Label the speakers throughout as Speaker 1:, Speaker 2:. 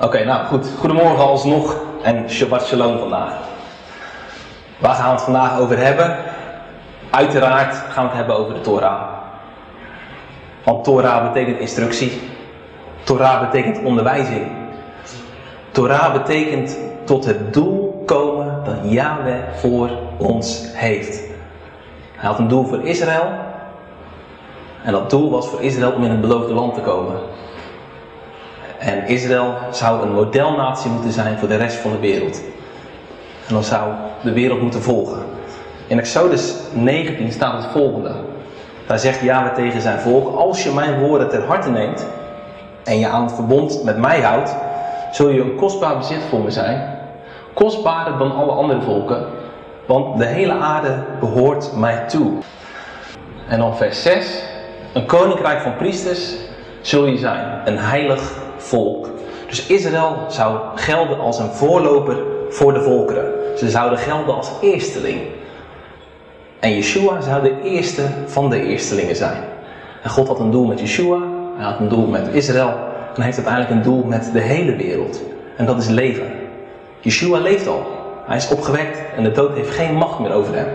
Speaker 1: Oké, nou goed. Goedemorgen alsnog en Shabbat Shalom vandaag. Waar gaan we het vandaag over hebben? Uiteraard gaan we het hebben over de Torah. Want Torah betekent instructie. Torah betekent onderwijzing. Torah betekent tot het doel komen dat Yahweh voor ons heeft. Hij had een doel voor Israël. En dat doel was voor Israël om in het beloofde land te komen. En Israël zou een modelnatie moeten zijn voor de rest van de wereld. En dan zou de wereld moeten volgen. In Exodus 19 staat het volgende. Daar zegt Yahweh tegen zijn volk: Als je mijn woorden ter harte neemt en je aan het verbond met mij houdt, zul je een kostbaar bezit voor me zijn. Kostbaarder dan alle andere volken, want de hele aarde behoort mij toe. En dan vers 6. Een koninkrijk van priesters zul je zijn, een heilig volk. Dus Israël zou gelden als een voorloper voor de volkeren. Ze zouden gelden als eersteling. En Yeshua zou de eerste van de eerstelingen zijn. En God had een doel met Yeshua, hij had een doel met Israël en hij heeft uiteindelijk een doel met de hele wereld. En dat is leven. Yeshua leeft al. Hij is opgewekt en de dood heeft geen macht meer over hem.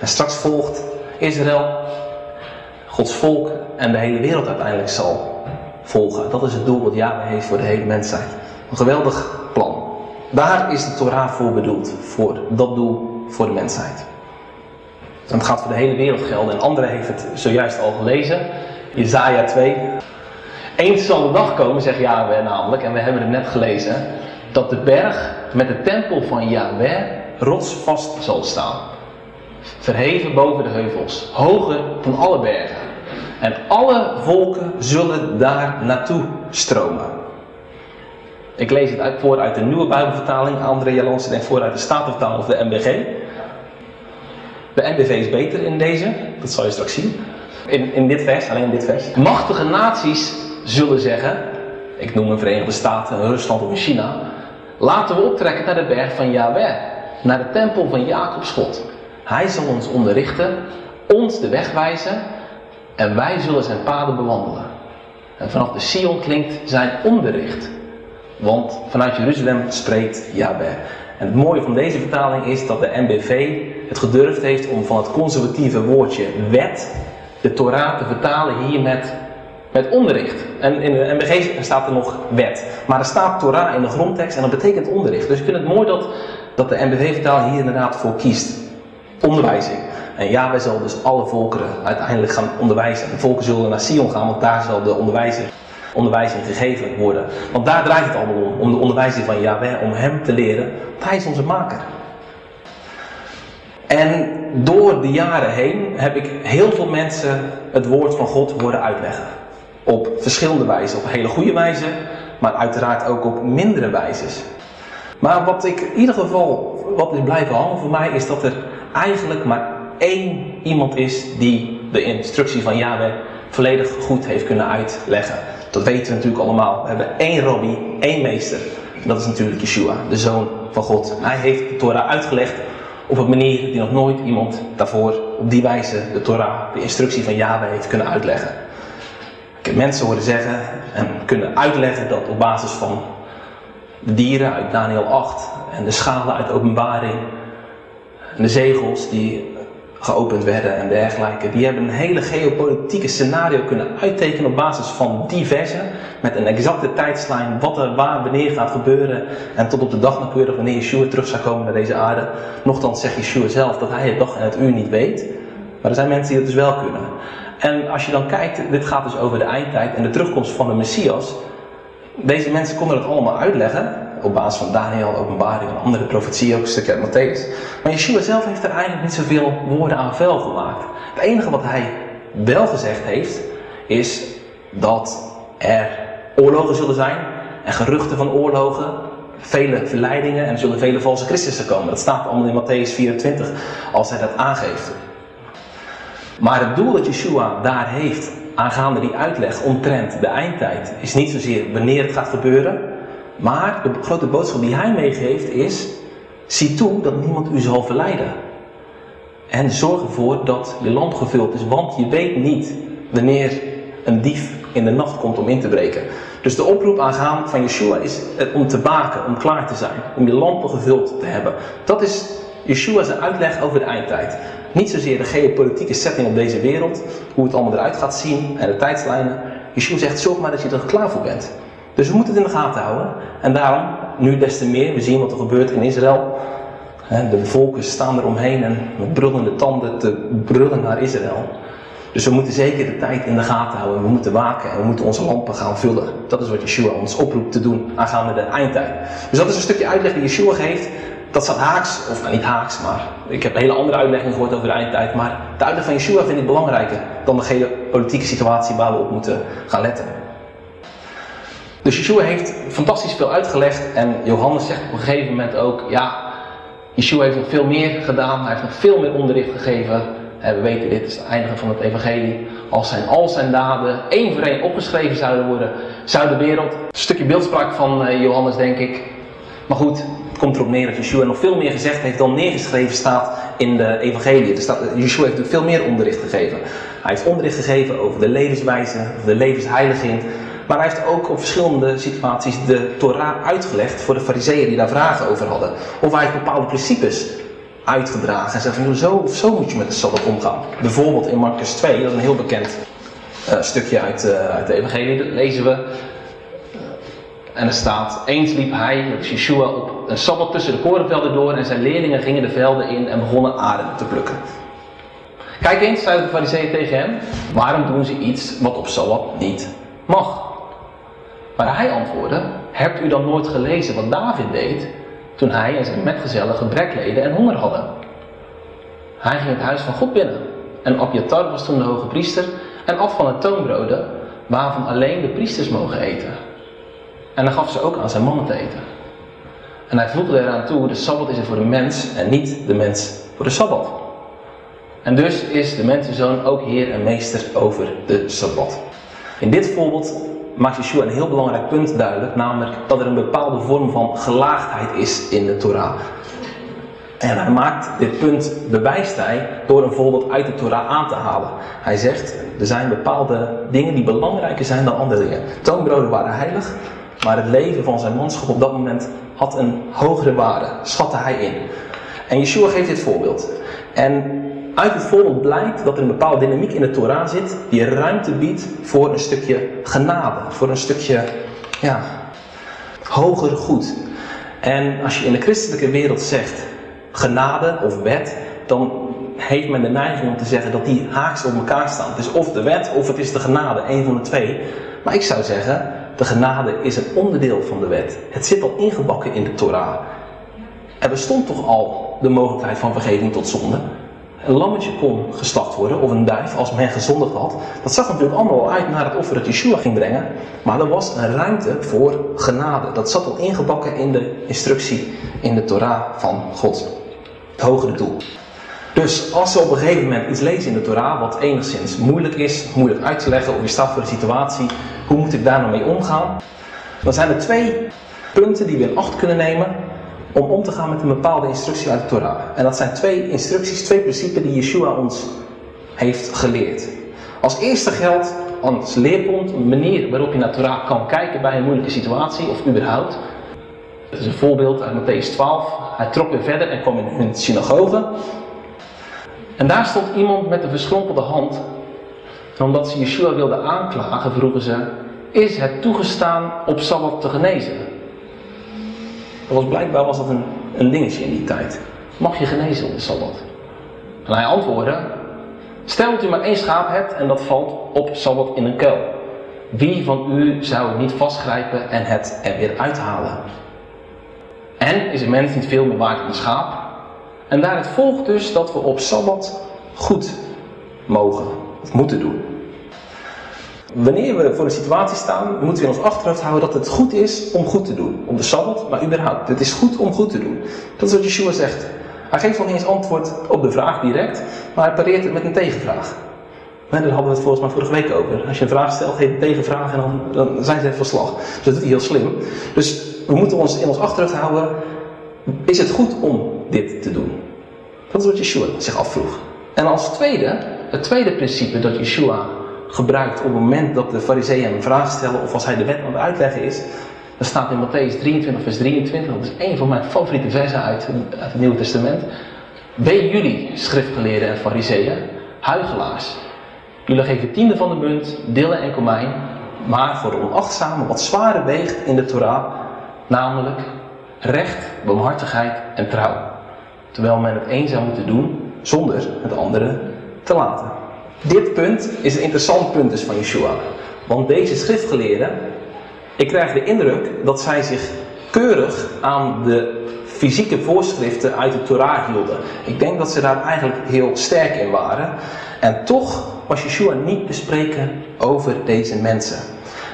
Speaker 1: En straks volgt Israël, Gods volk en de hele wereld uiteindelijk zal volgen. Dat is het doel wat Yahweh heeft voor de hele mensheid. Een geweldig plan. Daar is de Torah voor bedoeld. Voor dat doel voor de mensheid. En het gaat voor de hele wereld gelden. En André heeft het zojuist al gelezen. Jezaja 2. Eens zal de dag komen, zegt Yahweh namelijk, en we hebben het net gelezen, dat de berg met de tempel van Yahweh rotsvast zal staan. Verheven boven de heuvels, hoger dan alle bergen. En alle volken zullen daar naartoe stromen. Ik lees het uit, voor uit de nieuwe Bijbelvertaling. André Jalonsen denkt voor uit de Statenvertaling of de MBG. De NBV is beter in deze, dat zal je straks zien. In, in dit vers, alleen in dit vers. Machtige naties zullen zeggen, ik noem een Verenigde Staten, een Rusland of een China. Laten we optrekken naar de berg van Yahweh, naar de tempel van Jacobs God. Hij zal ons onderrichten, ons de weg wijzen en wij zullen zijn paden bewandelen. En vanaf de Sion klinkt zijn onderricht. Want vanuit Jeruzalem spreekt Yahweh. En het mooie van deze vertaling is dat de NBV het gedurfd heeft om van het conservatieve woordje wet de Torah te vertalen hier met, met onderricht. En in de NBG staat er nog wet. Maar er staat Torah in de grondtekst en dat betekent onderricht. Dus ik vind het mooi dat, dat de NBV-vertaling hier inderdaad voor kiest. Onderwijzing. En Yahweh zal dus alle volkeren uiteindelijk gaan onderwijzen. En de volken zullen naar Sion gaan, want daar zal de onderwijzing, onderwijzing gegeven worden. Want daar draait het allemaal om. Om de onderwijzing van Yahweh, om hem te leren. Want hij is onze maker. En door de jaren heen heb ik heel veel mensen het woord van God horen uitleggen. Op verschillende wijzen. Op hele goede wijze, maar uiteraard ook op mindere wijzes. Maar wat ik in ieder geval, wat is blijven hangen voor mij, is dat er eigenlijk maar één iemand is die de instructie van Yahweh volledig goed heeft kunnen uitleggen. Dat weten we natuurlijk allemaal. We hebben één rabbi, één meester. En dat is natuurlijk Yeshua, de zoon van God. Hij heeft de Torah uitgelegd op een manier die nog nooit iemand daarvoor op die wijze de Torah, de instructie van Yahweh heeft kunnen uitleggen. Ik heb mensen horen zeggen en kunnen uitleggen dat op basis van de dieren uit Daniel 8 en de schalen uit de openbaring en de zegels die geopend werden en dergelijke. Die hebben een hele geopolitieke scenario kunnen uittekenen op basis van die versen. Met een exacte tijdslijn wat er waar wanneer gaat gebeuren. En tot op de dag nauwkeurig wanneer Yeshua terug zou komen naar deze aarde. Nochtans zegt Yeshua zelf dat hij het dag en het uur niet weet. Maar er zijn mensen die het dus wel kunnen. En als je dan kijkt, dit gaat dus over de eindtijd en de terugkomst van de Messias. Deze mensen konden het allemaal uitleggen op basis van Daniel, openbaring en andere profetieën, ook een stukje uit Matthäus. Maar Yeshua zelf heeft er eigenlijk niet zoveel woorden aan vuil gemaakt. Het enige wat hij wel gezegd heeft, is dat er oorlogen zullen zijn en geruchten van oorlogen, vele verleidingen en er zullen vele valse christenen komen. Dat staat allemaal in Matthäus 24 als hij dat aangeeft. Maar het doel dat Yeshua daar heeft aangaande die uitleg omtrent de eindtijd is niet zozeer wanneer het gaat gebeuren, maar de grote boodschap die hij meegeeft is: zie toe dat niemand u zal verleiden. En zorg ervoor dat je lamp gevuld is, want je weet niet wanneer een dief in de nacht komt om in te breken. Dus de oproep aangaan van Yeshua is om te baken, om klaar te zijn, om je lampen gevuld te hebben. Dat is Yeshua's uitleg over de eindtijd. Niet zozeer de geopolitieke setting op deze wereld, hoe het allemaal eruit gaat zien en de tijdslijnen. Yeshua zegt, zorg maar dat je er klaar voor bent. Dus we moeten het in de gaten houden. En daarom, nu des te meer, we zien wat er gebeurt in Israël. De volken staan eromheen en met brullende tanden te brullen naar Israël. Dus we moeten zeker de tijd in de gaten houden. We moeten waken en we moeten onze lampen gaan vullen. Dat is wat Yeshua ons oproept te doen aangaande de eindtijd. Dus dat is een stukje uitleg die Yeshua geeft. Dat staat haaks, of nou niet haaks, maar ik heb een hele andere uitlegging gehoord over de eindtijd. Maar de uitleg van Yeshua vind ik belangrijker dan de hele politieke situatie waar we op moeten gaan letten. Dus Yeshua heeft fantastisch veel uitgelegd en Johannes zegt op een gegeven moment ook, ja, Yeshua heeft nog veel meer gedaan, hij heeft nog veel meer onderricht gegeven. En we weten, dit is het eindigen van het evangelie. Als zijn al zijn daden één voor één opgeschreven zouden worden, zou de wereld... Een stukje beeldspraak van eh, Johannes, denk ik. Maar goed, het komt erop neer dat Yeshua nog veel meer gezegd heeft dan neergeschreven staat in de evangelie. Staat, Yeshua heeft natuurlijk veel meer onderricht gegeven. Hij heeft onderricht gegeven over de levenswijze, de levensheiliging. Maar hij heeft ook op verschillende situaties de Torah uitgelegd voor de fariseeën die daar vragen over hadden. Of hij heeft bepaalde principes uitgedragen en zei zo of zo moet je met de Sabbat omgaan. Bijvoorbeeld in Marcus 2, dat is een heel bekend uh, stukje uit, uh, uit de Evangelie, dat lezen we. Uh, en er staat, eens liep hij, is Yeshua, op een Sabbat tussen de korenvelden door en zijn leerlingen gingen de velden in en begonnen aarde te plukken. Kijk eens, zeiden de fariseeën tegen hem, waarom doen ze iets wat op Sabbat niet mag? Maar hij antwoordde, hebt u dan nooit gelezen wat David deed toen hij en zijn metgezellen gebrek leden en honger hadden? Hij ging het huis van God binnen en Abjatar was toen de hoge priester en af van de toonbroden waarvan alleen de priesters mogen eten. En dan gaf ze ook aan zijn mannen te eten. En hij voegde eraan toe, de Sabbat is er voor de mens en niet de mens voor de Sabbat. En dus is de mensenzoon ook heer en meester over de Sabbat. In dit voorbeeld maakt Yeshua een heel belangrijk punt duidelijk, namelijk dat er een bepaalde vorm van gelaagdheid is in de Torah. En hij maakt dit punt bewijst hij door een voorbeeld uit de Torah aan te halen. Hij zegt, er zijn bepaalde dingen die belangrijker zijn dan andere dingen. Toonbroden waren heilig, maar het leven van zijn manschap op dat moment had een hogere waarde, schatte hij in. En Yeshua geeft dit voorbeeld. En uit het voorbeeld blijkt dat er een bepaalde dynamiek in de Torah zit die ruimte biedt voor een stukje genade, voor een stukje ja, hoger goed. En als je in de christelijke wereld zegt genade of wet, dan heeft men de neiging om te zeggen dat die haaks op elkaar staan. Het is of de wet of het is de genade, een van de twee. Maar ik zou zeggen, de genade is een onderdeel van de wet. Het zit al ingebakken in de Torah. Er bestond toch al de mogelijkheid van vergeving tot zonde een lammetje kon geslacht worden, of een duif, als men gezondigd had. Dat zag natuurlijk allemaal uit naar het offer dat Yeshua ging brengen. Maar er was een ruimte voor genade. Dat zat al ingebakken in de instructie in de Torah van God. Het hogere doel. Dus als we op een gegeven moment iets lezen in de Torah wat enigszins moeilijk is, moeilijk uit te leggen, of je staat voor een situatie, hoe moet ik daar nou mee omgaan? Dan zijn er twee punten die we in acht kunnen nemen om om te gaan met een bepaalde instructie uit de Torah. En dat zijn twee instructies, twee principes die Yeshua ons heeft geleerd. Als eerste geldt als leerpunt een manier waarop je naar Torah kan kijken bij een moeilijke situatie of überhaupt. Dat is een voorbeeld uit Matthäus 12. Hij trok weer verder en kwam in hun synagoge. En daar stond iemand met een verschrompelde hand. En omdat ze Yeshua wilden aanklagen, vroegen ze: Is het toegestaan op Sabbat te genezen? Was blijkbaar was dat een, een dingetje in die tijd. Mag je genezen op de Sabbat? En hij antwoordde: Stel dat u maar één schaap hebt en dat valt op Sabbat in een kuil. Wie van u zou het niet vastgrijpen en het er weer uithalen? En is een mens niet veel meer waard dan een schaap? En daaruit volgt dus dat we op Sabbat goed mogen of moeten doen. Wanneer we voor een situatie staan, moeten we in ons achterhoofd houden dat het goed is om goed te doen. Op de Sabbat, maar überhaupt. Het is goed om goed te doen. Dat is wat Yeshua zegt. Hij geeft nog eens antwoord op de vraag direct, maar hij pareert het met een tegenvraag. Daar hadden we het volgens mij vorige week over. Als je een vraag stelt, geef een tegenvraag en dan, dan zijn ze even van slag. Dus dat hij heel slim. Dus we moeten ons in ons achterhoofd houden, is het goed om dit te doen? Dat is wat Yeshua zich afvroeg. En als tweede, het tweede principe dat Yeshua gebruikt op het moment dat de fariseeën hem een vraag stellen of als hij de wet aan het uitleggen is, dat staat in Matthäus 23 vers 23, dat is een van mijn favoriete versen uit, het Nieuwe Testament. Wee jullie, schriftgeleerden en fariseeën, huigelaars. Jullie geven tiende van de munt, dillen en komijn, maar voor de onachtzame wat zwaarder weegt in de Torah, namelijk recht, barmhartigheid en trouw. Terwijl men het een zou moeten doen zonder het andere te laten. Dit punt is een interessant punt dus van Yeshua. Want deze schriftgeleerden, ik krijg de indruk dat zij zich keurig aan de fysieke voorschriften uit de Torah hielden. Ik denk dat ze daar eigenlijk heel sterk in waren. En toch was Yeshua niet te spreken over deze mensen.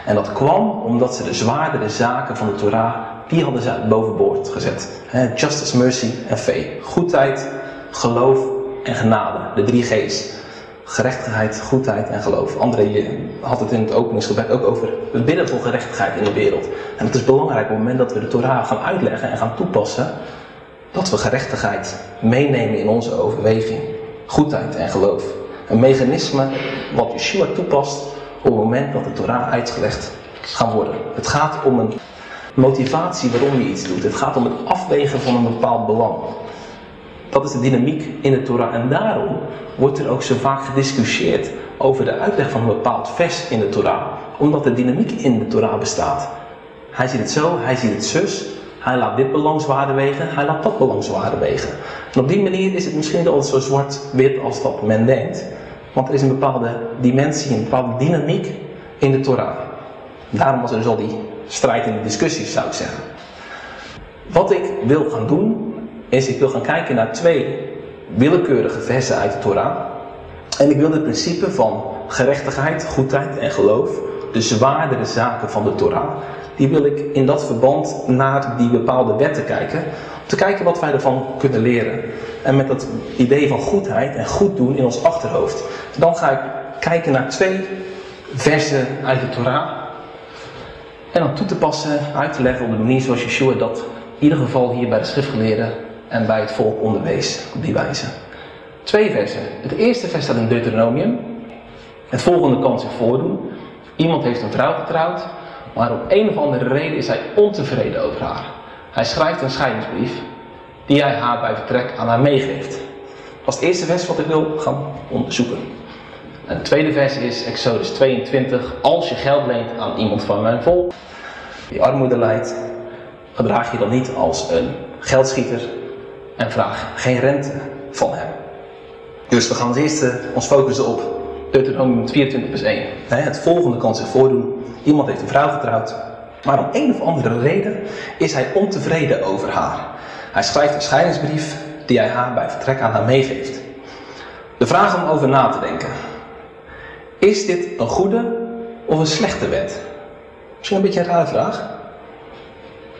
Speaker 1: En dat kwam omdat ze de zwaardere zaken van de Torah, die hadden ze bovenboord gezet. Justice, mercy en faith. Goedheid, geloof en genade. De drie G's. Gerechtigheid, goedheid en geloof. André had het in het openingsgebed ook over het bidden voor gerechtigheid in de wereld. En het is belangrijk op het moment dat we de Torah gaan uitleggen en gaan toepassen, dat we gerechtigheid meenemen in onze overweging. Goedheid en geloof. Een mechanisme wat Yeshua toepast op het moment dat de Torah uitgelegd gaat worden. Het gaat om een motivatie waarom je iets doet. Het gaat om het afwegen van een bepaald belang. Dat is de dynamiek in de Torah. En daarom wordt er ook zo vaak gediscussieerd over de uitleg van een bepaald vers in de Torah. Omdat de dynamiek in de Torah bestaat. Hij ziet het zo, hij ziet het zus. Hij laat dit belang zwaarder wegen, hij laat dat belang zwaarder wegen. En op die manier is het misschien niet altijd zo zwart-wit als dat men denkt. Want er is een bepaalde dimensie, een bepaalde dynamiek in de Torah. Daarom was er dus al die strijd in de discussies, zou ik zeggen. Wat ik wil gaan doen, is ik wil gaan kijken naar twee willekeurige versen uit de Torah. En ik wil het principe van gerechtigheid, goedheid en geloof, de zwaardere zaken van de Torah, die wil ik in dat verband naar die bepaalde wetten kijken. Om te kijken wat wij ervan kunnen leren. En met dat idee van goedheid en goed doen in ons achterhoofd. Dan ga ik kijken naar twee versen uit de Torah. En dan toe te passen, uit te leggen op de manier zoals Yeshua dat in ieder geval hier bij de schriftgeleerden en bij het volk onderwees op die wijze. Twee versen. Het eerste vers staat in Deuteronomium. Het volgende kan zich voordoen. Iemand heeft een vrouw getrouwd, maar op een of andere reden is hij ontevreden over haar. Hij schrijft een scheidingsbrief die hij haar bij vertrek aan haar meegeeft. Dat is het eerste vers wat ik wil gaan onderzoeken. En het tweede vers is Exodus 22. Als je geld leent aan iemand van mijn volk die armoede lijdt, gedraag je dan niet als een geldschieter en vraag geen rente van hem. Dus we gaan als eerste ons focussen op Deuteronomium 24 vers 1. Het volgende kan zich voordoen. Iemand heeft een vrouw getrouwd, maar om een of andere reden is hij ontevreden over haar. Hij schrijft een scheidingsbrief die hij haar bij vertrek aan haar meegeeft. De vraag om over na te denken. Is dit een goede of een slechte wet? Misschien een beetje een rare vraag.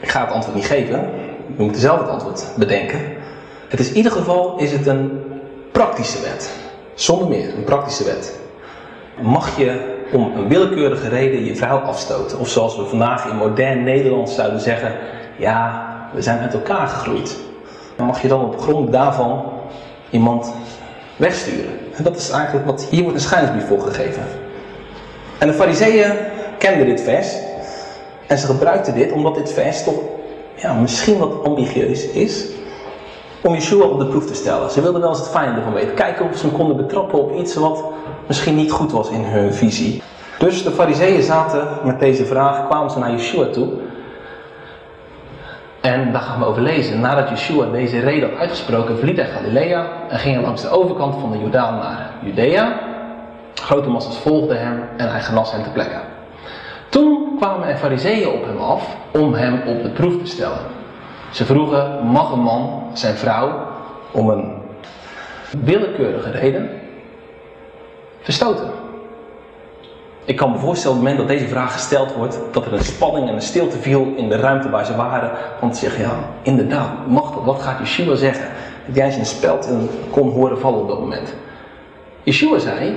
Speaker 1: Ik ga het antwoord niet geven. We moeten zelf het antwoord bedenken. Het is in ieder geval is het een praktische wet. Zonder meer, een praktische wet. Mag je om een willekeurige reden je vrouw afstoten? Of zoals we vandaag in modern Nederlands zouden zeggen, ja, we zijn met elkaar gegroeid. Mag je dan op grond daarvan iemand wegsturen? En dat is eigenlijk wat hier wordt een schijnsbrief voor gegeven. En de fariseeën kenden dit vers. En ze gebruikten dit omdat dit vers toch ja, misschien wat ambigueus is om Yeshua op de proef te stellen. Ze wilden wel eens het fijne ervan weten. Kijken of ze hem konden betrappen op iets wat misschien niet goed was in hun visie. Dus de fariseeën zaten met deze vraag, kwamen ze naar Yeshua toe. En daar gaan we over lezen. Nadat Yeshua deze reden had uitgesproken, verliet hij Galilea en ging langs de overkant van de Jordaan naar Judea. Grote massa's volgden hem en hij genas hen te plekken. Toen kwamen er fariseeën op hem af om hem op de proef te stellen. Ze vroegen, mag een man zijn vrouw om een willekeurige reden verstoten? Ik kan me voorstellen op het moment dat deze vraag gesteld wordt, dat er een spanning en een stilte viel in de ruimte waar ze waren. Want ze zeggen, ja, inderdaad, mag? Wat gaat Yeshua zeggen? Dat jij zijn speld en kon horen vallen op dat moment. Yeshua zei,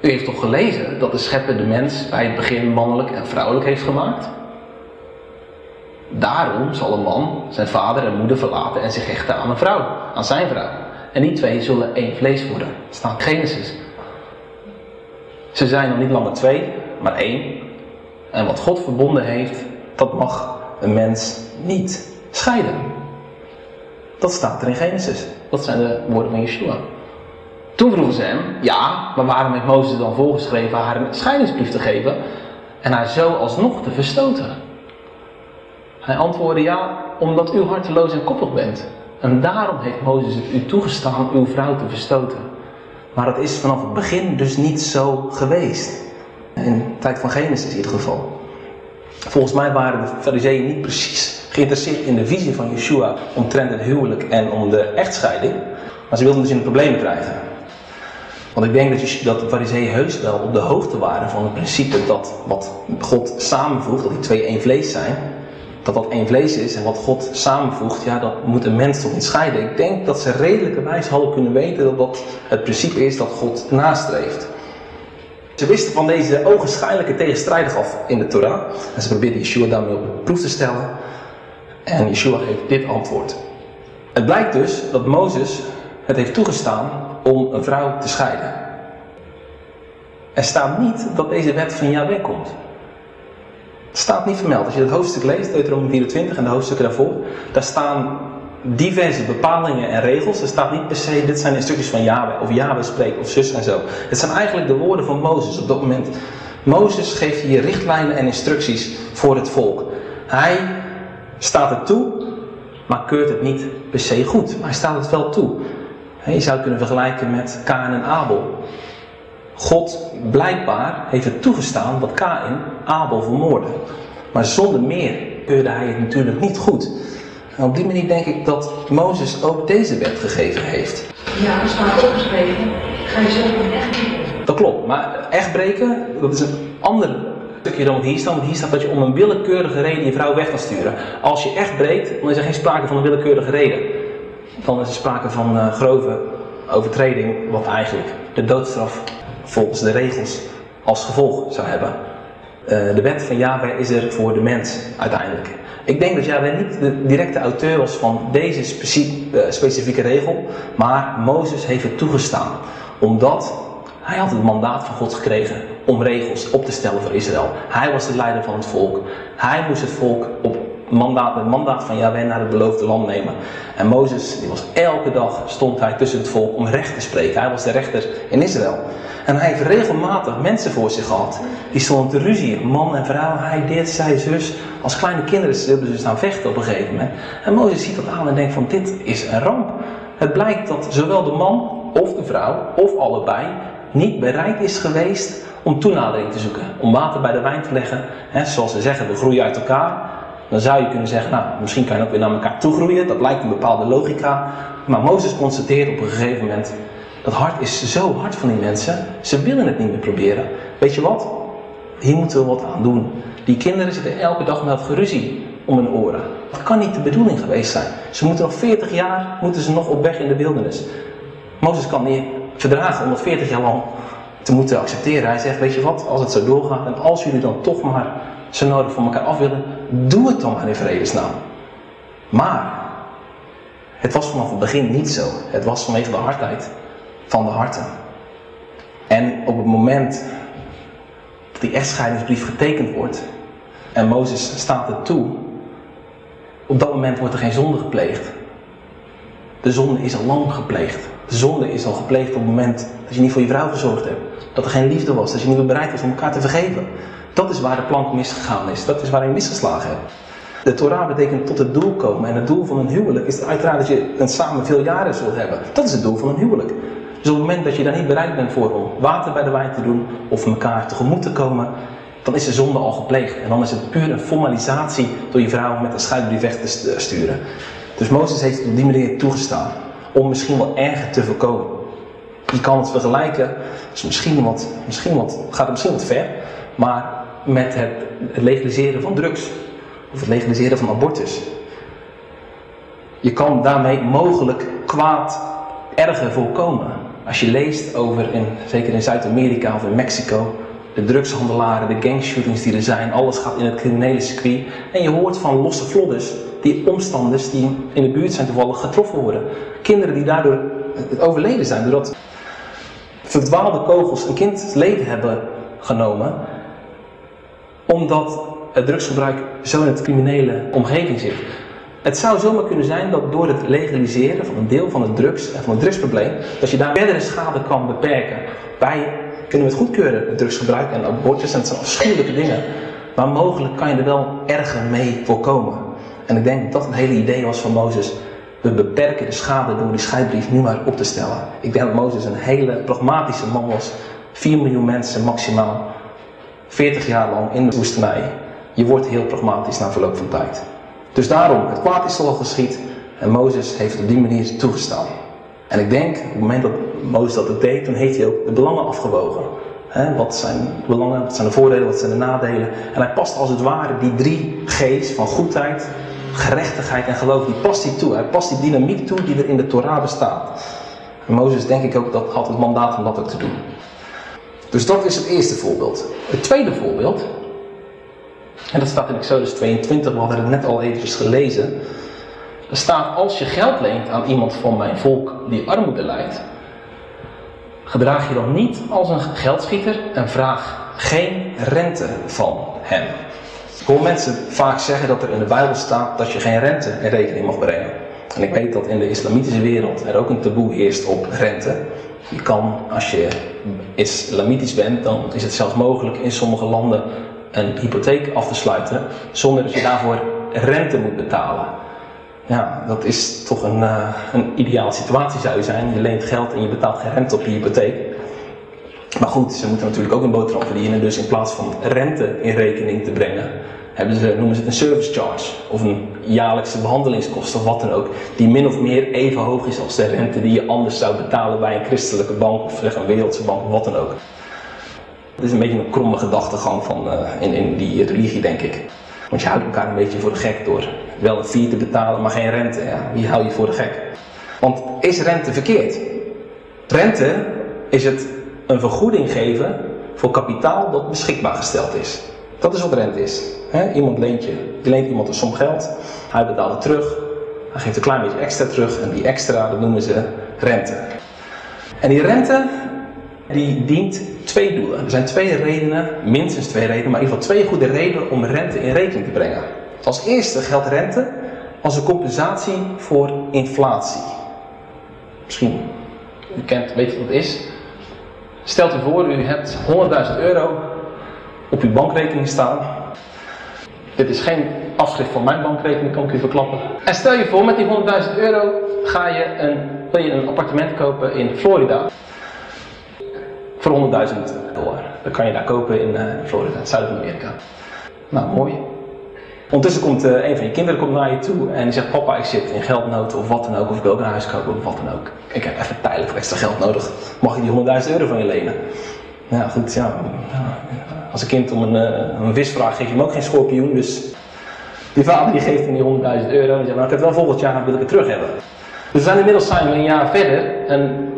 Speaker 1: U heeft toch gelezen dat de schepper de mens bij het begin mannelijk en vrouwelijk heeft gemaakt? Daarom zal een man zijn vader en moeder verlaten en zich hechten aan een vrouw, aan zijn vrouw. En die twee zullen één vlees worden. Dat staat in Genesis. Ze zijn dan niet langer twee, maar één. En wat God verbonden heeft, dat mag een mens niet scheiden. Dat staat er in Genesis. Dat zijn de woorden van Yeshua. Toen vroegen ze hem, ja, maar waarom heeft Mozes dan voorgeschreven haar een scheidingsbrief te geven en haar zo alsnog te verstoten? Hij antwoordde, ja, omdat u harteloos en koppig bent. En daarom heeft Mozes het u toegestaan uw vrouw te verstoten. Maar dat is vanaf het begin dus niet zo geweest. In de tijd van Genesis in ieder geval. Volgens mij waren de fariseeën niet precies geïnteresseerd in de visie van Yeshua omtrent het huwelijk en om de echtscheiding. Maar ze wilden dus in de problemen krijgen. Want ik denk dat, de fariseeën heus wel op de hoogte waren van het principe dat wat God samenvoegt, dat die twee één vlees zijn, dat dat één vlees is en wat God samenvoegt, ja, dat moet een mens toch niet scheiden. Ik denk dat ze redelijkerwijs hadden kunnen weten dat dat het principe is dat God nastreeft. Ze wisten van deze ogenschijnlijke tegenstrijdig af in de Torah. En ze probeerden Yeshua daarmee op de proef te stellen. En Yeshua geeft dit antwoord. Het blijkt dus dat Mozes het heeft toegestaan om een vrouw te scheiden. Er staat niet dat deze wet van Yahweh komt. Staat niet vermeld. Als je het hoofdstuk leest, Deuteronomie 24 en de hoofdstukken daarvoor, daar staan diverse bepalingen en regels. Er staat niet per se, dit zijn instructies van Yahweh, of Yahweh spreekt, of zus en zo. Het zijn eigenlijk de woorden van Mozes op dat moment. Mozes geeft hier richtlijnen en instructies voor het volk. Hij staat het toe, maar keurt het niet per se goed. Maar hij staat het wel toe. Je zou het kunnen vergelijken met Kaan en Abel. God blijkbaar heeft het toegestaan dat Kain Abel vermoordde. Maar zonder meer keurde hij het natuurlijk niet goed. En op die manier denk ik dat Mozes ook deze wet gegeven heeft.
Speaker 2: Ja, er staat opgeschreven, ga je zelf niet echt breken.
Speaker 1: Dat klopt, maar echt breken, dat is een ander stukje dan wat hier staat. Want hier staat dat je om een willekeurige reden je vrouw weg kan sturen. Als je echt breekt, dan is er geen sprake van een willekeurige reden. Dan is er sprake van uh, grove overtreding, wat eigenlijk de doodstraf volgens de regels als gevolg zou hebben. Uh, de wet van Yahweh is er voor de mens uiteindelijk. Ik denk dat Yahweh niet de directe auteur was van deze specifieke regel, maar Mozes heeft het toegestaan. Omdat hij had het mandaat van God gekregen om regels op te stellen voor Israël. Hij was de leider van het volk. Hij moest het volk op mandaat, het mandaat van Yahweh naar het beloofde land nemen. En Mozes, die was elke dag, stond hij tussen het volk om recht te spreken. Hij was de rechter in Israël. En hij heeft regelmatig mensen voor zich gehad. Die stonden te ruzie, man en vrouw, hij dit, zij, zus. Als kleine kinderen zullen ze staan vechten op een gegeven moment. En Mozes ziet dat aan en denkt van dit is een ramp. Het blijkt dat zowel de man of de vrouw, of allebei, niet bereid is geweest om toenadering te zoeken. Om water bij de wijn te leggen. He, zoals ze zeggen, we groeien uit elkaar. Dan zou je kunnen zeggen, nou, misschien kan je ook weer naar elkaar toe groeien. Dat lijkt een bepaalde logica. Maar Mozes constateert op een gegeven moment, dat hart is zo hard van die mensen. Ze willen het niet meer proberen. Weet je wat? Hier moeten we wat aan doen. Die kinderen zitten elke dag met geruzie om hun oren. Dat kan niet de bedoeling geweest zijn. Ze moeten nog 40 jaar moeten ze nog op weg in de wildernis. Mozes kan niet verdragen om dat 40 jaar lang te moeten accepteren. Hij zegt, weet je wat, als het zo doorgaat en als jullie dan toch maar zo nodig van elkaar af willen, doe het dan maar in vredesnaam. Maar het was vanaf het begin niet zo. Het was vanwege de hardheid van de harten. En op het moment dat die echtscheidingsbrief getekend wordt en Mozes staat er toe, op dat moment wordt er geen zonde gepleegd. De zonde is al lang gepleegd. De zonde is al gepleegd op het moment dat je niet voor je vrouw gezorgd hebt. Dat er geen liefde was, dat je niet meer bereid was om elkaar te vergeven. Dat is waar de plank misgegaan is. Dat is waar je misgeslagen hebt. De Torah betekent tot het doel komen. En het doel van een huwelijk is uiteraard dat je een samen veel jaren zult hebben. Dat is het doel van een huwelijk. Dus op het moment dat je daar niet bereid bent voor om water bij de wijn te doen of elkaar tegemoet te komen, dan is de zonde al gepleegd. En dan is het puur een formalisatie door je vrouw met een scheidbrief weg te sturen. Dus Mozes heeft het op die manier toegestaan. Om misschien wel erger te voorkomen. Je kan het vergelijken, dus misschien wat, misschien wat, gaat het misschien wat ver, maar met het legaliseren van drugs. Of het legaliseren van abortus. Je kan daarmee mogelijk kwaad erger voorkomen. Als je leest over, in, zeker in Zuid-Amerika of in Mexico, de drugshandelaren, de gangshootings die er zijn, alles gaat in het criminele circuit. En je hoort van losse vlodders, die omstanders die in de buurt zijn toevallig getroffen worden. Kinderen die daardoor overleden zijn, doordat verdwaalde kogels een kind het leven hebben genomen, omdat het drugsgebruik zo in het criminele omgeving zit. Het zou zomaar kunnen zijn dat door het legaliseren van een deel van het drugs en van het drugsprobleem, dat je daar verdere schade kan beperken. Wij kunnen het goedkeuren, het drugsgebruik en abortus, en het zijn afschuwelijke dingen. Maar mogelijk kan je er wel erger mee voorkomen. En ik denk dat dat het hele idee was van Mozes. We beperken de schade door die scheidbrief nu maar op te stellen. Ik denk dat Mozes een hele pragmatische man was. 4 miljoen mensen maximaal. 40 jaar lang in de woestenij. Je wordt heel pragmatisch na verloop van tijd. Dus daarom, het kwaad is al geschied en Mozes heeft op die manier toegestaan. En ik denk, op het moment dat Mozes dat deed, toen heeft hij ook de belangen afgewogen. wat zijn de belangen, wat zijn de voordelen, wat zijn de nadelen. En hij past als het ware die drie G's van goedheid, gerechtigheid en geloof, die past hij toe. Hij past die dynamiek toe die er in de Torah bestaat. En Mozes denk ik ook dat had het mandaat om dat ook te doen. Dus dat is het eerste voorbeeld. Het tweede voorbeeld en dat staat in Exodus 22, we hadden het net al eventjes gelezen. Er staat, als je geld leent aan iemand van mijn volk die armoede lijdt, gedraag je dan niet als een geldschieter en vraag geen rente van hem. Ik hoor mensen vaak zeggen dat er in de Bijbel staat dat je geen rente in rekening mag brengen. En ik weet dat in de islamitische wereld er ook een taboe heerst op rente. Je kan, als je islamitisch bent, dan is het zelfs mogelijk in sommige landen een hypotheek af te sluiten zonder dat je daarvoor rente moet betalen. Ja, dat is toch een, uh, een ideale situatie zou je zijn. Je leent geld en je betaalt geen rente op je hypotheek. Maar goed, ze moeten natuurlijk ook een boterham verdienen. Dus in plaats van rente in rekening te brengen, hebben ze, noemen ze het een service charge. Of een jaarlijkse behandelingskost of wat dan ook. Die min of meer even hoog is als de rente die je anders zou betalen bij een christelijke bank of zeg een wereldse bank wat dan ook. Het is een beetje een kromme gedachtegang van, uh, in, in die religie, denk ik. Want je houdt elkaar een beetje voor de gek door wel een fee te betalen, maar geen rente. Ja, wie hou je voor de gek? Want is rente verkeerd? Rente is het een vergoeding geven voor kapitaal dat beschikbaar gesteld is. Dat is wat rente is. iemand leent je, je leent iemand een som geld, hij betaalt het terug, hij geeft een klein beetje extra terug en die extra, dat noemen ze rente. En die rente, die dient twee doelen. Er zijn twee redenen, minstens twee redenen, maar in ieder geval twee goede redenen om rente in rekening te brengen. Als eerste geldt rente als een compensatie voor inflatie. Misschien u kent, weet wat het is. Stelt u voor, u hebt 100.000 euro op uw bankrekening staan. Dit is geen afschrift van mijn bankrekening, kan ik u verklappen. En stel je voor, met die 100.000 euro ga je een, wil je een appartement kopen in Florida voor 100.000 dollar. Dan kan je daar kopen in uh, Florida, Zuid-Amerika. Nou, mooi. Ondertussen komt uh, een van je kinderen komt naar je toe en die zegt: Papa, ik zit in geldnood of wat dan ook, of ik wil ook een huis kopen of wat dan ook. Ik heb even tijdelijk extra geld nodig. Mag ik die 100.000 euro van je lenen? Ja, goed, ja. Als een kind om een, uh, een geef je hem ook geen schorpioen. Dus die vader die geeft hem die 100.000 euro en zegt: Nou, ik heb wel volgend jaar, wil ik het terug hebben. Dus we zijn inmiddels zijn we een jaar verder en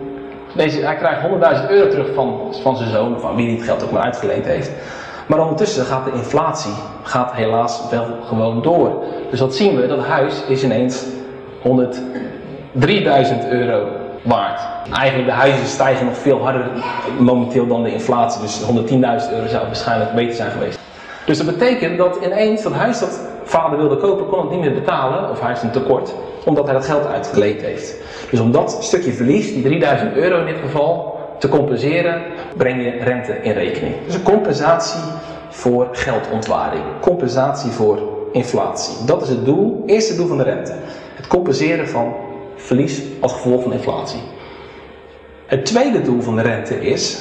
Speaker 1: hij krijgt 100.000 euro terug van, van zijn zoon, van wie hij het geld ook maar uitgeleend heeft. Maar ondertussen gaat de inflatie gaat helaas wel gewoon door. Dus wat zien we? Dat huis is ineens 103.000 euro waard. Eigenlijk de huizen stijgen nog veel harder momenteel dan de inflatie. Dus 110.000 euro zou waarschijnlijk beter zijn geweest. Dus dat betekent dat ineens dat huis dat vader wilde kopen, kon het niet meer betalen. Of hij heeft een tekort, omdat hij dat geld uitgeleend heeft. Dus om dat stukje verlies, die 3000 euro in dit geval, te compenseren, breng je rente in rekening. Dus een compensatie voor geldontwaring. Compensatie voor inflatie. Dat is het doel, eerste doel van de rente. Het compenseren van verlies als gevolg van inflatie. Het tweede doel van de rente is,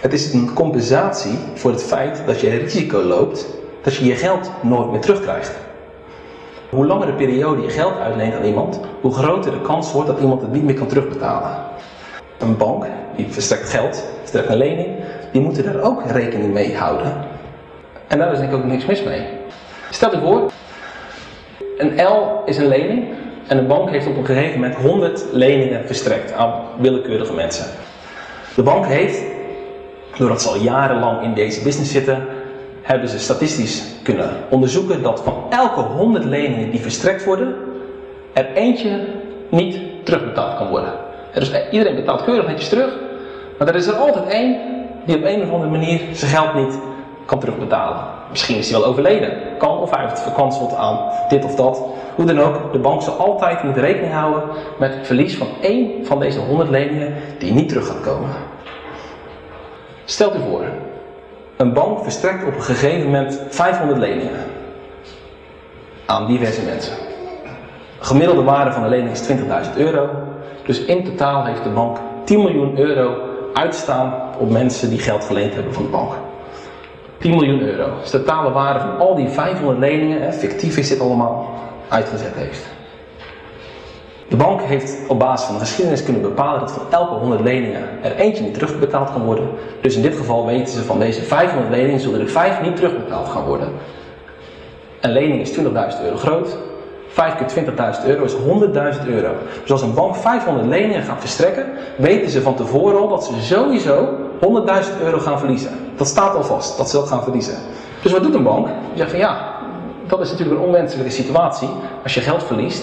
Speaker 1: het is een compensatie voor het feit dat je risico loopt dat je je geld nooit meer terugkrijgt. Hoe langer de periode je geld uitleent aan iemand, hoe groter de kans wordt dat iemand het niet meer kan terugbetalen. Een bank die verstrekt geld, verstrekt een lening, die moeten daar ook rekening mee houden. En daar is denk ik ook niks mis mee. Stel je voor, een L is een lening En de bank heeft op een gegeven moment 100 leningen verstrekt aan willekeurige mensen. De bank heeft, doordat ze al jarenlang in deze business zitten, hebben ze statistisch kunnen onderzoeken dat van elke 100 leningen die verstrekt worden, er eentje niet terugbetaald kan worden. Is, iedereen betaalt keurig netjes terug, maar er is er altijd één die op een of andere manier zijn geld niet kan terugbetalen. Misschien is hij wel overleden, kan, of hij heeft verkanseld aan dit of dat. Hoe dan ook, de bank zal altijd moeten rekening houden met het verlies van één van deze 100 leningen die niet terug gaat komen. Stelt u voor, een bank verstrekt op een gegeven moment 500 leningen aan diverse mensen. De gemiddelde waarde van de lening is 20.000 euro. Dus in totaal heeft de bank 10 miljoen euro uitstaan op mensen die geld geleend hebben van de bank. 10 miljoen euro. Is de totale waarde van al die 500 leningen, fictief is dit allemaal, uitgezet heeft. De bank heeft op basis van de geschiedenis kunnen bepalen dat van elke 100 leningen er eentje niet terugbetaald kan worden. Dus in dit geval weten ze van deze 500 leningen zullen er 5 niet terugbetaald gaan worden. Een lening is 20.000 euro groot. 5 keer 20.000 euro is 100.000 euro. Dus als een bank 500 leningen gaat verstrekken, weten ze van tevoren al dat ze sowieso 100.000 euro gaan verliezen. Dat staat al vast, dat ze dat gaan verliezen. Dus wat doet een bank? Die zegt van ja, dat is natuurlijk een onwenselijke situatie. Als je geld verliest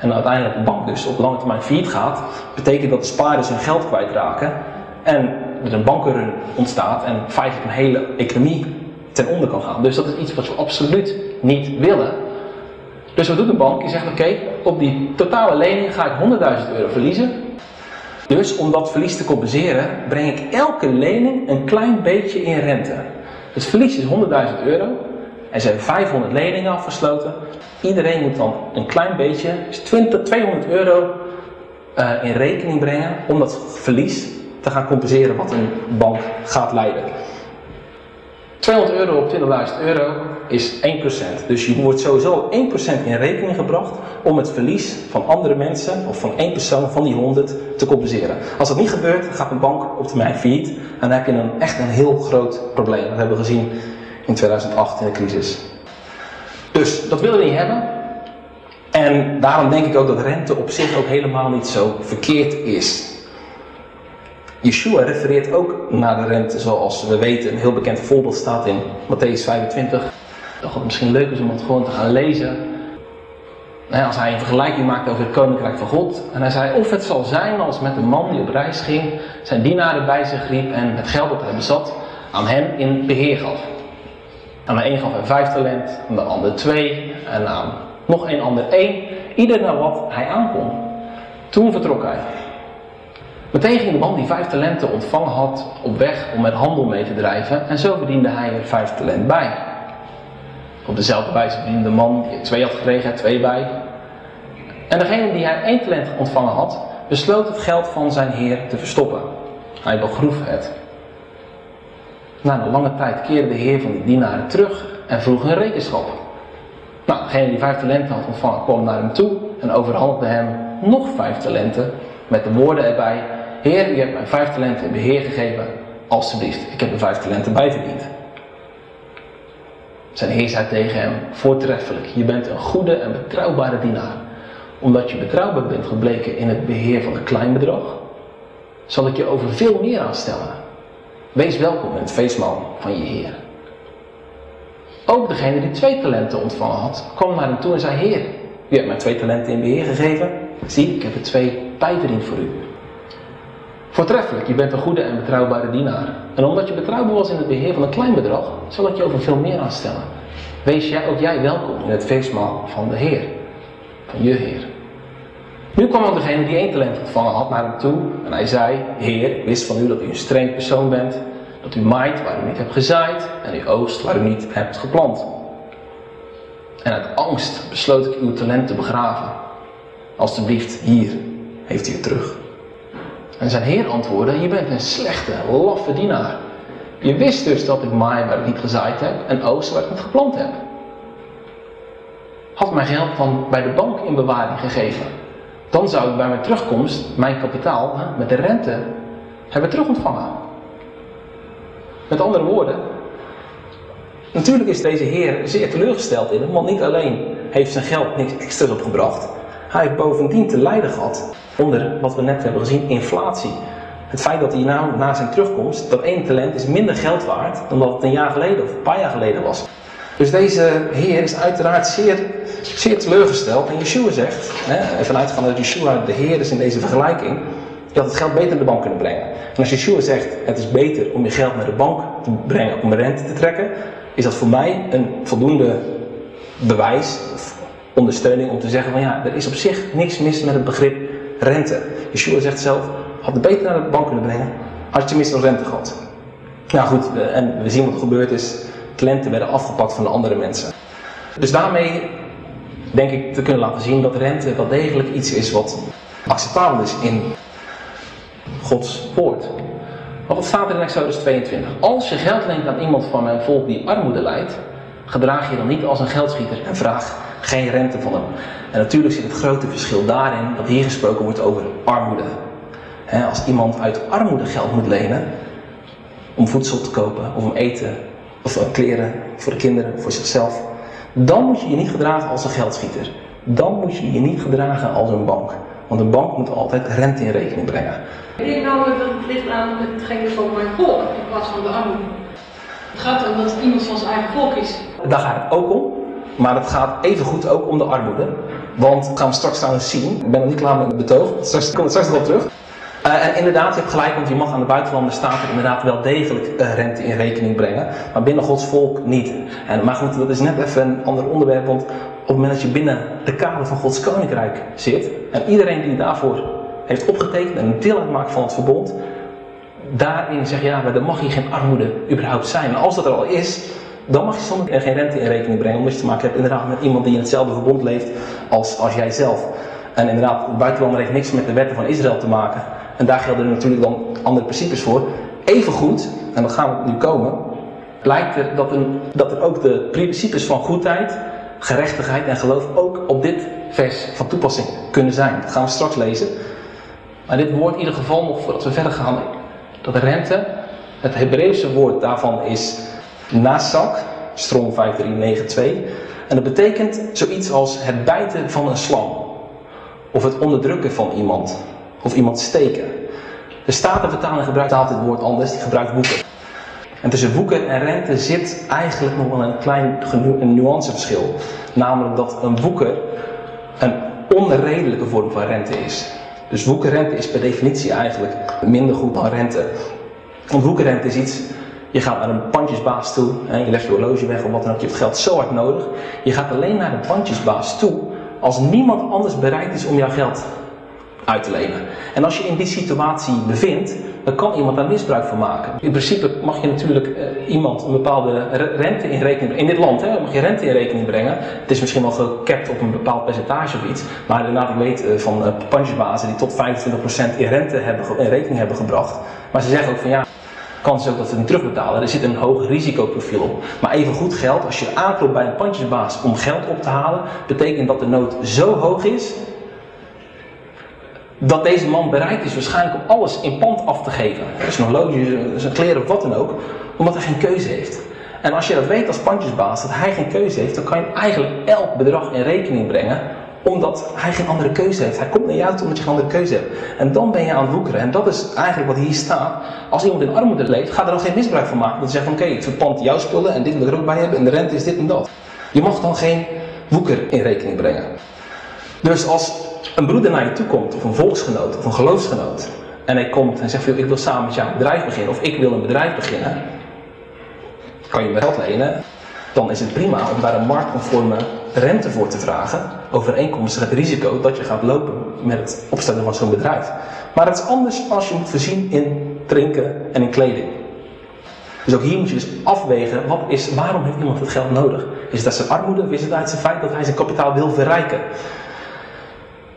Speaker 1: en uiteindelijk de bank dus op lange termijn failliet gaat, betekent dat de spaarders hun geld kwijtraken en er een bankenrun ontstaat en feitelijk een hele economie ten onder kan gaan. Dus dat is iets wat we absoluut niet willen. Dus wat doet een bank? Die zegt oké, op die totale lening ga ik 100.000 euro verliezen. Dus om dat verlies te compenseren, breng ik elke lening een klein beetje in rente. Het verlies is 100.000 euro ze hebben 500 leningen afgesloten. Iedereen moet dan een klein beetje, dus 20, 200 euro uh, in rekening brengen om dat verlies te gaan compenseren wat een bank gaat leiden. 200 euro op 20.000 euro is 1%. Dus je wordt sowieso 1% in rekening gebracht om het verlies van andere mensen of van één persoon van die 100 te compenseren. Als dat niet gebeurt, gaat een bank op termijn failliet en dan heb je een, echt een heel groot probleem. Dat hebben we gezien in 2008 in de crisis. Dus dat willen we niet hebben. En daarom denk ik ook dat rente op zich ook helemaal niet zo verkeerd is. Yeshua refereert ook naar de rente, zoals we weten. Een heel bekend voorbeeld staat in Matthäus 25. Dat het misschien leuk is om het gewoon te gaan lezen. Als hij een vergelijking maakt over het koninkrijk van God. En hij zei: Of het zal zijn als met een man die op reis ging, zijn dienaren bij zich riep en het geld dat hij bezat aan hem in beheer gaf. Aan de een gaf hij vijf talent, aan de ander twee en aan nog een ander één. Ieder naar wat hij aankon. Toen vertrok hij. Meteen ging de man die vijf talenten ontvangen had op weg om met handel mee te drijven en zo verdiende hij er vijf talent bij. Op dezelfde wijze verdiende de man die er twee had gekregen er twee bij. En degene die hij één talent ontvangen had, besloot het geld van zijn heer te verstoppen. Hij begroef het. Na een lange tijd keerde de heer van die dienaren terug en vroeg een rekenschap. Nou, degene die vijf talenten had ontvangen kwam naar hem toe en overhandigde hem nog vijf talenten met de woorden erbij: Heer, u hebt mij vijf talenten in beheer gegeven. Alsjeblieft, ik heb er vijf talenten bij verdiend. Zijn heer zei tegen hem: Voortreffelijk, je bent een goede en betrouwbare dienaar. Omdat je betrouwbaar bent gebleken in het beheer van een klein bedrag, zal ik je over veel meer aanstellen. Wees welkom in het feestmaal van je Heer. Ook degene die twee talenten ontvangen had, kwam naar hem toe en zei: Heer, u hebt mij twee talenten in beheer gegeven. Zie, ik heb er twee bijverdiend voor u. Voortreffelijk, je bent een goede en betrouwbare dienaar. En omdat je betrouwbaar was in het beheer van een klein bedrag, zal ik je over veel meer aanstellen. Wees jij, ook jij welkom in het feestmaal van de Heer, van je Heer. Nu kwam ook degene die één talent ontvangen had naar hem toe en hij zei: Heer, wist van u dat u een streng persoon bent, dat u maait waar u niet hebt gezaaid en u oogst waar u niet hebt geplant. En uit angst besloot ik uw talent te begraven. Alsjeblieft, hier heeft u het terug. En zijn heer antwoordde, je bent een slechte, laffe dienaar. Je wist dus dat ik maai waar ik niet gezaaid heb en oost waar ik niet geplant heb. Had mijn geld dan bij de bank in bewaring gegeven. Dan zou ik bij mijn terugkomst mijn kapitaal met de rente hebben terugontvangen. Met andere woorden, natuurlijk is deze heer zeer teleurgesteld in hem, want niet alleen heeft zijn geld niks extra's opgebracht, Hij heeft bovendien te lijden gehad onder wat we net hebben gezien, inflatie. Het feit dat hij na, na zijn terugkomst, dat één talent is minder geld waard dan dat het een jaar geleden of een paar jaar geleden was. Dus deze heer is uiteraard zeer, zeer teleurgesteld. En Yeshua zegt, hè, vanuit van dat Yeshua de heer is in deze vergelijking, had het geld beter naar de bank kunnen brengen. En als Yeshua zegt, het is beter om je geld naar de bank te brengen om rente te trekken, is dat voor mij een voldoende bewijs of ondersteuning om te zeggen van ja, er is op zich niks mis met het begrip rente. Yeshua zegt zelf, had het beter naar de bank kunnen brengen, had je tenminste nog rente gehad. Nou goed, eh, en we zien wat er gebeurd is. Talenten werden afgepakt van de andere mensen. Dus daarmee denk ik te kunnen laten zien dat rente wel degelijk iets is wat acceptabel is in Gods woord. Maar wat staat er in Exodus 22? Als je geld leent aan iemand van mijn volk die armoede lijdt, gedraag je dan niet als een geldschieter en vraag geen rente van hem. En natuurlijk zit het grote verschil daarin dat hier gesproken wordt over armoede. als iemand uit armoede geld moet lenen om voedsel te kopen of om eten of kleren voor de kinderen, voor zichzelf, dan moet je je niet gedragen als een geldschieter. Dan moet je je niet gedragen als een bank. Want een bank moet altijd rente in rekening brengen.
Speaker 2: Ik denk namelijk dat het ligt aan hetgene van mijn volk in plaats van de armoede. Het gaat om dat het iemand van zijn eigen volk is.
Speaker 1: Daar gaat het ook om. Maar het gaat evengoed ook om de armoede. Want gaan we straks trouwens zien. Ik ben nog niet klaar met het betoog. Straks kom ik straks nog op terug. Uh, en inderdaad, je hebt gelijk, want je mag aan de buitenlanden staat er inderdaad wel degelijk uh, rente in rekening brengen. Maar binnen Gods volk niet. En, maar goed, dat is net even een ander onderwerp. Want op het moment dat je binnen de kader van Gods koninkrijk zit. En iedereen die daarvoor heeft opgetekend en een deel uitmaakt van het verbond. Daarin zeg je, ja, maar dan mag hier geen armoede überhaupt zijn. En als dat er al is, dan mag je soms geen rente in rekening brengen. Omdat je te maken hebt inderdaad met iemand die in hetzelfde verbond leeft als, als jij zelf. En inderdaad, het buitenlander heeft niks met de wetten van Israël te maken. En daar gelden natuurlijk dan andere principes voor. Evengoed, en dat gaan we nu komen, blijkt er dat, een, dat er ook de principes van goedheid, gerechtigheid en geloof ook op dit vers van toepassing kunnen zijn. Dat gaan we straks lezen. Maar dit woord in ieder geval nog voordat we verder gaan. Dat rente, het Hebreeuwse woord daarvan is nasak, strom 5392. En dat betekent zoiets als het bijten van een slang. Of het onderdrukken van iemand. Of iemand steken. De Statenvertaling gebruikt altijd het woord anders, die gebruikt woeken. En tussen woeken en rente zit eigenlijk nog wel een klein een nuanceverschil. Namelijk dat een woeker een onredelijke vorm van rente is. Dus woekerrente is per definitie eigenlijk minder goed dan rente. Want woekerrente is iets, je gaat naar een pandjesbaas toe, je legt je horloge weg of wat dan ook, je hebt geld zo hard nodig. Je gaat alleen naar de pandjesbaas toe als niemand anders bereid is om jouw geld uit te lenen. En als je in die situatie bevindt, dan kan iemand daar misbruik van maken. In principe mag je natuurlijk uh, iemand een bepaalde rente in rekening brengen. In dit land hè, mag je rente in rekening brengen. Het is misschien wel gecapt op een bepaald percentage of iets. Maar inderdaad, ik weet uh, van uh, die tot 25% in rente hebben, in rekening hebben gebracht. Maar ze zeggen ook van ja, kans is ook dat ze niet terugbetalen. Er zit een hoog risicoprofiel op. Maar even goed geld, als je aanklopt bij een pandjesbaas om geld op te halen, betekent dat de nood zo hoog is dat deze man bereid is waarschijnlijk om alles in pand af te geven. Zijn horloge, zijn kleren of wat dan ook, omdat hij geen keuze heeft. En als je dat weet als pandjesbaas, dat hij geen keuze heeft, dan kan je eigenlijk elk bedrag in rekening brengen, omdat hij geen andere keuze heeft. Hij komt naar jou toe omdat je geen andere keuze hebt. En dan ben je aan het woekeren. En dat is eigenlijk wat hier staat. Als iemand in armoede leeft, ga er dan geen misbruik van maken. Dat zegt van oké, ik verpand jouw spullen en dit wil ik er ook bij hebben en de rente is dit en dat. Je mag dan geen woeker in rekening brengen. Dus als een broeder naar je toe komt, of een volksgenoot, of een geloofsgenoot, en hij komt en zegt: Ik wil samen met jou een bedrijf beginnen, of ik wil een bedrijf beginnen, kan je me geld lenen, dan is het prima om daar een marktconforme rente voor te vragen, overeenkomstig het risico dat je gaat lopen met het opstellen van zo'n bedrijf. Maar het is anders als je moet voorzien in drinken en in kleding. Dus ook hier moet je dus afwegen, wat is, waarom heeft iemand het geld nodig? Is het uit zijn armoede of is het uit zijn feit dat hij zijn kapitaal wil verrijken?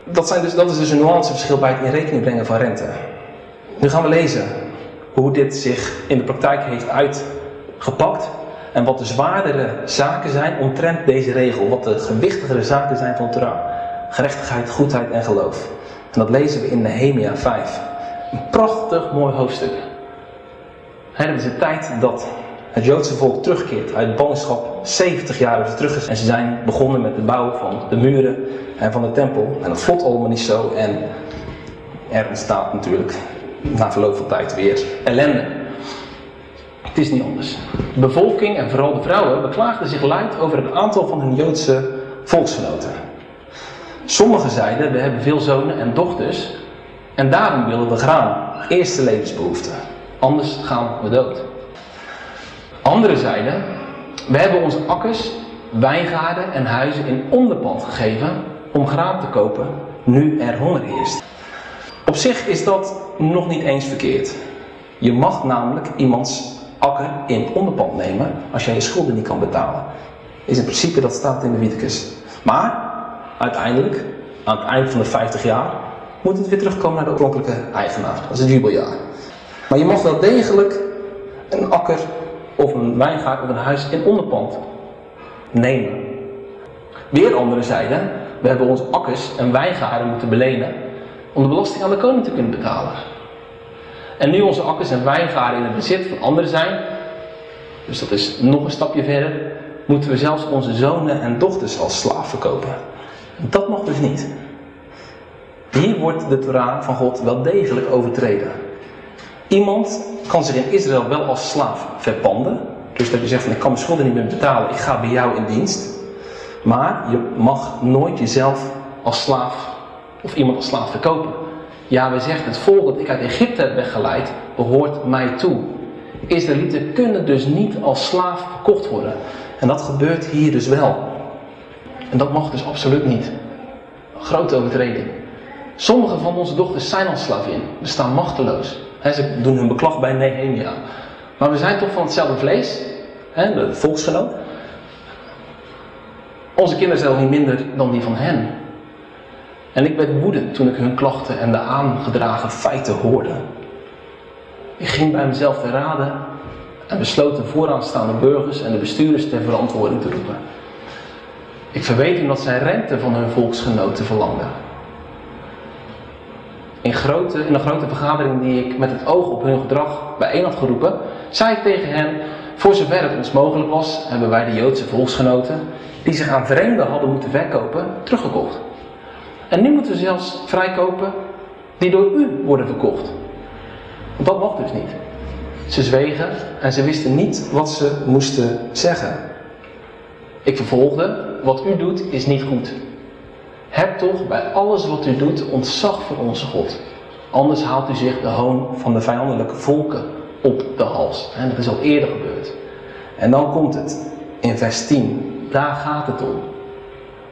Speaker 1: Dat, zijn dus, dat is dus een nuanceverschil bij het in rekening brengen van rente. Nu gaan we lezen hoe dit zich in de praktijk heeft uitgepakt. En wat de zwaardere zaken zijn omtrent deze regel. Wat de gewichtigere zaken zijn van Torah. Gerechtigheid, goedheid en geloof. En dat lezen we in Nehemia 5. Een prachtig mooi hoofdstuk. Het is de tijd dat het Joodse volk terugkeert uit ballingschap, 70 jaar is terug En ze zijn begonnen met de bouw van de muren en van de tempel. En dat vlot allemaal niet zo. En er ontstaat natuurlijk na verloop van tijd weer ellende. Het is niet anders. De bevolking en vooral de vrouwen beklaagden zich luid over het aantal van hun Joodse volksgenoten. Sommigen zeiden: We hebben veel zonen en dochters en daarom willen we graan. Eerste levensbehoefte. Anders gaan we dood. Anderen zeiden: We hebben onze akkers, wijngaarden en huizen in onderpand gegeven om graan te kopen, nu er honger heerst. Op zich is dat nog niet eens verkeerd. Je mag namelijk iemands akker in onderpand nemen als jij je schulden niet kan betalen. Is in principe dat staat in de Wietekes. Maar uiteindelijk, aan het eind van de 50 jaar, moet het weer terugkomen naar de oorspronkelijke eigenaar. Dat is het jubeljaar. Maar je mag wel degelijk een akker of een wijngaard of een huis in onderpand nemen. Weer anderen zeiden, we hebben onze akkers en wijngaarden moeten belenen om de belasting aan de koning te kunnen betalen. En nu onze akkers en wijngaarden in het bezit van anderen zijn, dus dat is nog een stapje verder, moeten we zelfs onze zonen en dochters als slaaf verkopen. Dat mag dus niet. Hier wordt de Torah van God wel degelijk overtreden. Iemand kan zich in Israël wel als slaaf verpanden. Dus dat je zegt van ik kan mijn schulden niet meer betalen, ik ga bij jou in dienst. Maar je mag nooit jezelf als slaaf of iemand als slaaf verkopen. Ja, we zeggen het volk dat ik uit Egypte heb weggeleid, behoort mij toe. Israëlieten kunnen dus niet als slaaf verkocht worden. En dat gebeurt hier dus wel. En dat mag dus absoluut niet. grote overtreding. Sommige van onze dochters zijn al slavin. We staan machteloos. Ze doen hun beklag bij Nehemia. Maar we zijn toch van hetzelfde vlees. de volksgenoot. Onze kinderen zijn niet minder dan die van hen. En ik werd woedend toen ik hun klachten en de aangedragen feiten hoorde. Ik ging bij mezelf te raden en besloot de vooraanstaande burgers en de bestuurders ter verantwoording te roepen. Ik verweet hem dat zij rente van hun volksgenoten verlangden. In, grote, in een grote vergadering die ik met het oog op hun gedrag bijeen had geroepen, zei ik tegen hen: Voor zover het ons mogelijk was, hebben wij de Joodse volksgenoten, die zich aan vreemden hadden moeten verkopen, teruggekocht. En nu moeten we zelfs vrijkopen die door u worden verkocht. Dat mag dus niet. Ze zwegen en ze wisten niet wat ze moesten zeggen. Ik vervolgde, wat u doet is niet goed. Heb toch bij alles wat u doet ontzag voor onze God. Anders haalt u zich de hoon van de vijandelijke volken op de hals. En dat is al eerder gebeurd. En dan komt het in vers 10. Daar gaat het om.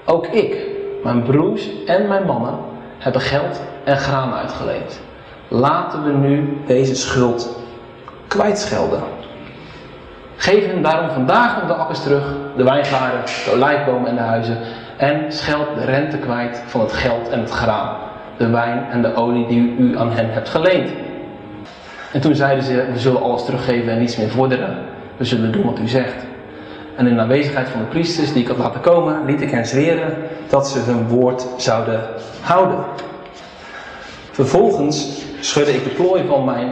Speaker 1: Ook ik, mijn broers en mijn mannen hebben geld en graan uitgeleend. Laten we nu deze schuld kwijtschelden. Geef hen daarom vandaag nog de akkers terug, de wijngaarden, de olijfbomen en de huizen. En scheld de rente kwijt van het geld en het graan, de wijn en de olie die u aan hen hebt geleend. En toen zeiden ze: We zullen alles teruggeven en niets meer vorderen. We zullen doen wat u zegt. En in aanwezigheid van de priesters die ik had laten komen, liet ik hen zweren dat ze hun woord zouden houden. Vervolgens schudde ik de plooi van mijn.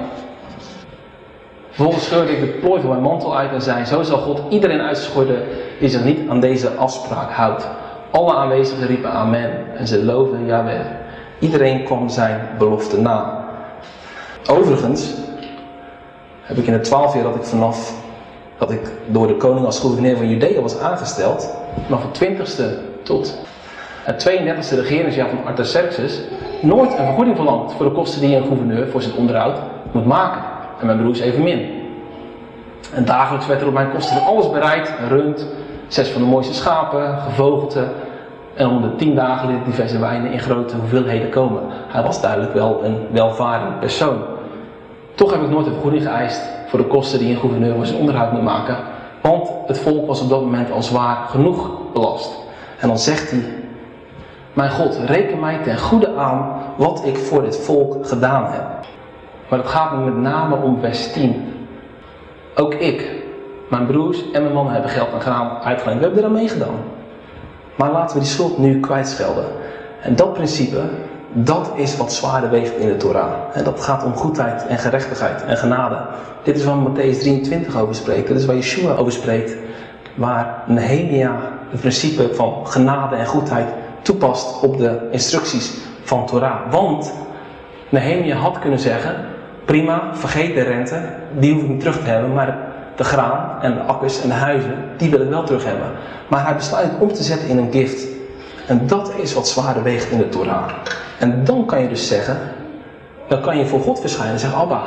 Speaker 1: Vervolgens scheurde ik de plooi van mijn mantel uit en zei: Zo zal God iedereen uitschudden die zich niet aan deze afspraak houdt. Alle aanwezigen riepen Amen en ze loofden Yahweh. Iedereen kwam zijn belofte na. Overigens heb ik in de twaalf jaar dat ik vanaf dat ik door de koning als gouverneur van Judea was aangesteld, vanaf het 20ste tot het 32e regeringsjaar van Artaxerxes, nooit een vergoeding verlangd voor de kosten die een gouverneur voor zijn onderhoud moet maken. En mijn broers evenmin. En dagelijks werd er op mijn kosten alles bereid: rund, zes van de mooiste schapen, gevogelte. En om de tien dagen liet diverse wijnen in grote hoeveelheden komen. Hij was duidelijk wel een welvarend persoon. Toch heb ik nooit een vergoeding geëist voor de kosten die een gouverneur voor zijn onderhoud moet maken. Want het volk was op dat moment al zwaar genoeg belast. En dan zegt hij: Mijn God, reken mij ten goede aan wat ik voor dit volk gedaan heb. Maar het gaat me met name om vers 10. Ook ik, mijn broers en mijn mannen hebben geld en graan uitgeleend. We hebben er aan meegedaan. Maar laten we die schuld nu kwijtschelden. En dat principe Dat is wat zwaarder weegt in de Torah. En dat gaat om goedheid en gerechtigheid en genade. Dit is waar Matthäus 23 over spreekt. Dit is waar Yeshua over spreekt. Waar Nehemia het principe van genade en goedheid toepast op de instructies van Torah. Want Nehemia had kunnen zeggen, prima, vergeet de rente, die hoef ik niet terug te hebben, maar de graan en de akkers en de huizen, die wil ik wel terug hebben. Maar hij besluit om te zetten in een gift. En dat is wat zwaarder weegt in de Torah. En dan kan je dus zeggen, dan kan je voor God verschijnen en zeggen, Abba,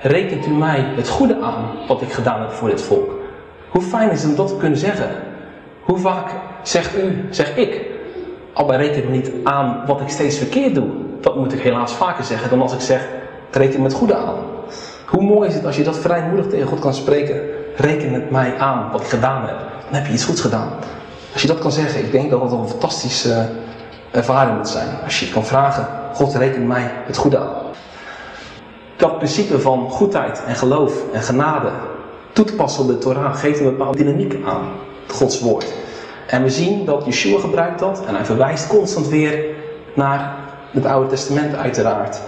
Speaker 1: rekent u mij het goede aan wat ik gedaan heb voor dit volk? Hoe fijn is het om dat te kunnen zeggen? Hoe vaak zegt u, zeg ik, Abba, reken me niet aan wat ik steeds verkeerd doe. Dat moet ik helaas vaker zeggen dan als ik zeg, reken me het goede aan. Hoe mooi is het als je dat vrijmoedig tegen God kan spreken. Reken het mij aan wat ik gedaan heb. Dan heb je iets goeds gedaan. Als je dat kan zeggen, ik denk dat dat een fantastische ervaring moet zijn. Als je kan vragen, God reken mij het goede aan. Dat principe van goedheid en geloof en genade toe te passen op de Torah geeft een bepaalde dynamiek aan Gods woord. En we zien dat Yeshua gebruikt dat en hij verwijst constant weer naar het Oude Testament uiteraard.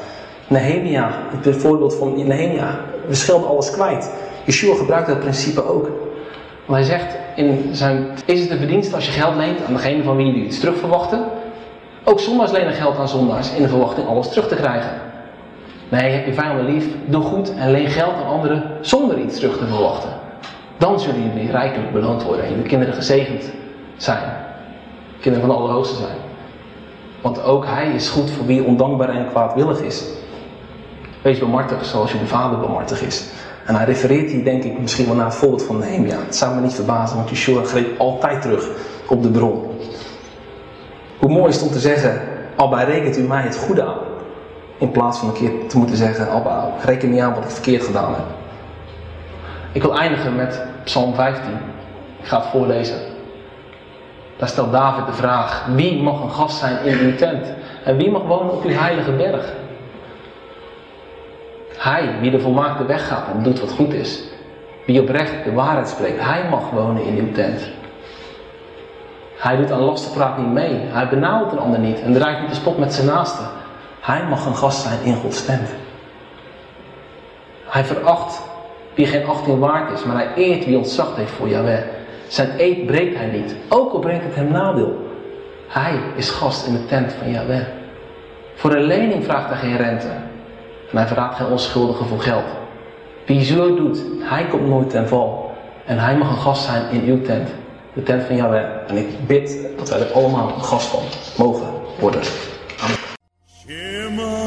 Speaker 1: Nehemia, het voorbeeld van Nehemia, we schelden alles kwijt. Yeshua gebruikt dat principe ook. Want hij zegt in zijn, is het een verdienste als je geld leent aan degene van wie je iets terug verwachten? Ook zondaars lenen geld aan zondaars in de verwachting alles terug te krijgen. Nee, heb je vijanden lief, doe goed en leen geld aan anderen zonder iets terug te verwachten. Dan zullen jullie rijkelijk beloond worden en jullie kinderen gezegend zijn. Kinderen van de Allerhoogste zijn. Want ook hij is goed voor wie ondankbaar en kwaadwillig is. Wees bemartig zoals je vader bemartig is. En hij refereert hier denk ik misschien wel naar het voorbeeld van Nehemia. Het zou me niet verbazen, want Yeshua greep altijd terug op de bron. Hoe mooi is het om te zeggen, Abba rekent u mij het goede aan. In plaats van een keer te moeten zeggen, Abba reken niet aan wat ik verkeerd gedaan heb. Ik wil eindigen met Psalm 15. Ik ga het voorlezen. Daar stelt David de vraag: wie mag een gast zijn in uw tent? En wie mag wonen op uw heilige berg? Hij, wie de volmaakte weg gaat en doet wat goed is. Wie oprecht de waarheid spreekt, hij mag wonen in uw tent. Hij doet aan lastenpraat niet mee. Hij benauwt een ander niet en draait niet de spot met zijn naaste. Hij mag een gast zijn in Gods tent. Hij veracht wie geen achting waard is, maar hij eert wie ontzag heeft voor Yahweh. Zijn eed breekt hij niet, ook al brengt het hem nadeel. Hij is gast in de tent van Yahweh. Voor een lening vraagt hij geen rente. Hij verraadt geen onschuldige voor geld. Wie zo doet, hij komt nooit ten val. En hij mag een gast zijn in uw tent. De tent van Yahweh. En ik bid dat wij er allemaal een gast van mogen worden. Amen.